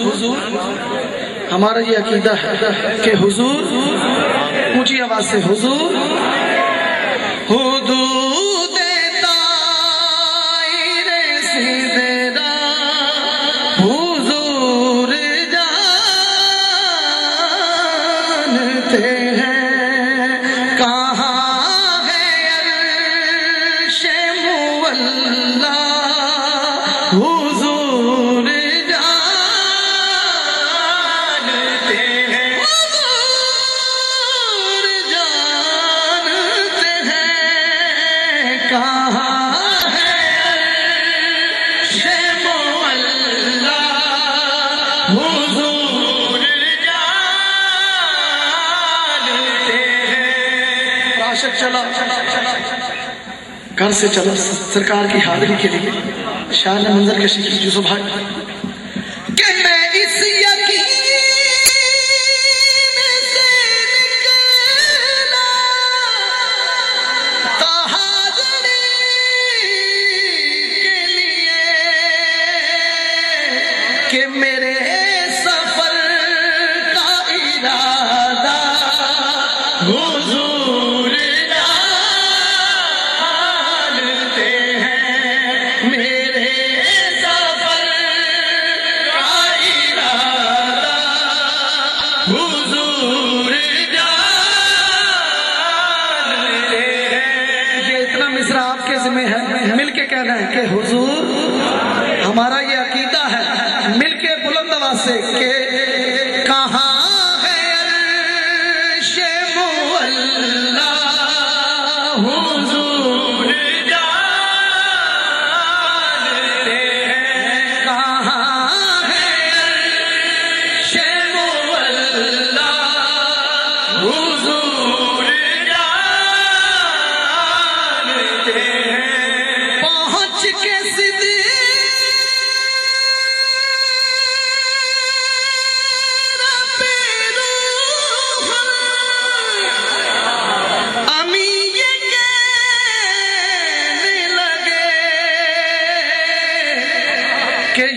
حضور ہمارا یہ عقیدہ ہے کہ حضور اونچی آواز سے حضور معاشق چلا۔ گھر سے چلا، سرکار کی حاضری کے لیے، شاہ نے منظر کشی کی جو سبھائی 干的，给猴子。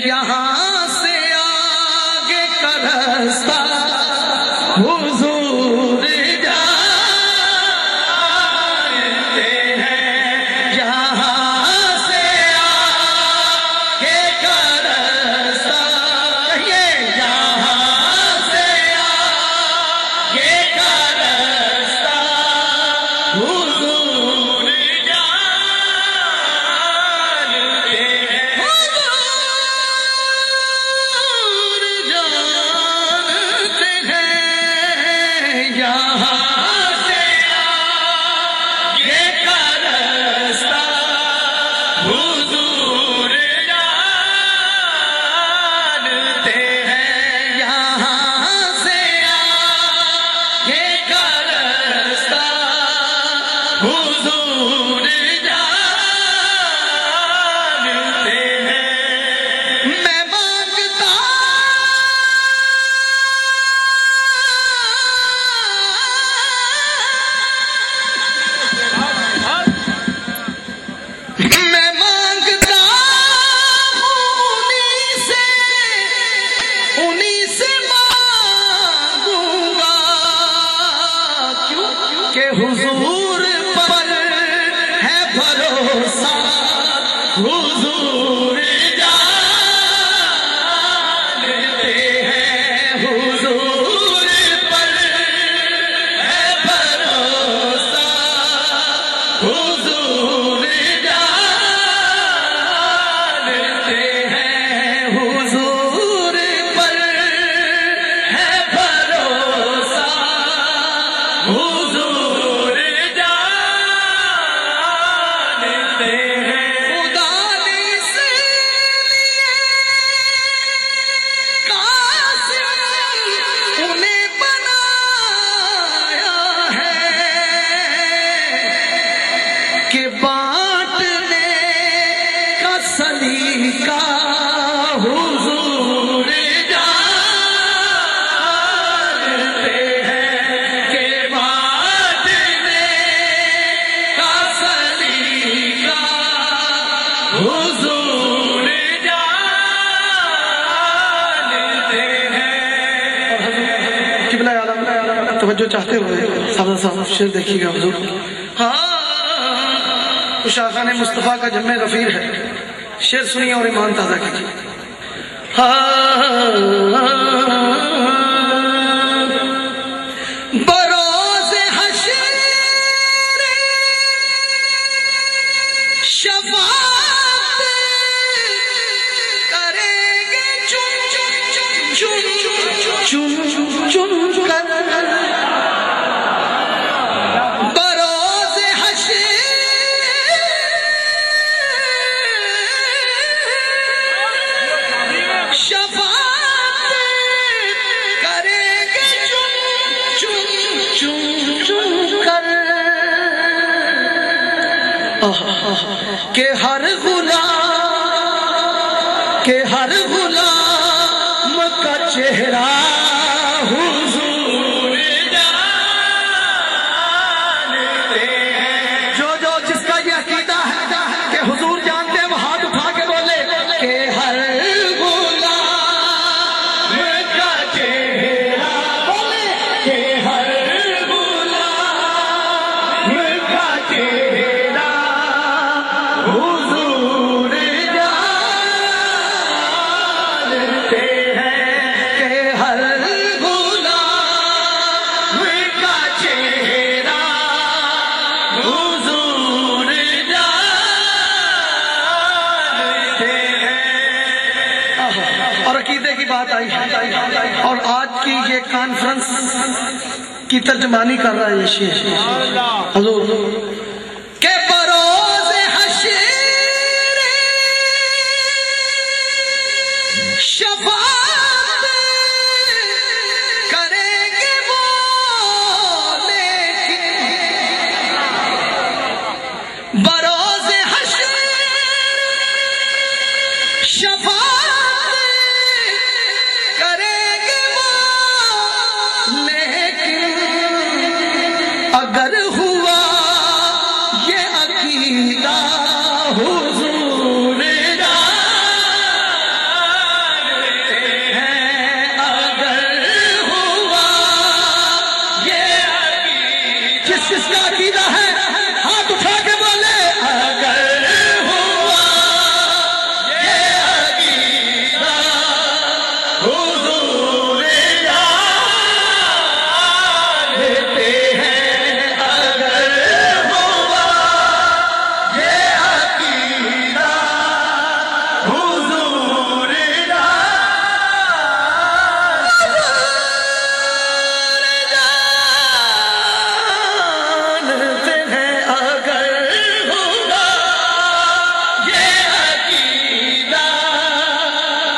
يہاں توجہ چاہتے ہوئے سادہ صاحب شیر دیکھیے گا، حضور۔ ہاں نے مصطفیٰ کا جمع غفیر ہے۔ شیر سنیے اور ایمان تازہ کیجیے ہاں کہ ہر غلام کہ ہر غلام اور عقیدے کی بات آئی اور آج کی یہ کانفرنس کی ترجمانی کر رہا ہے یہ شیخ۔ حضور قدر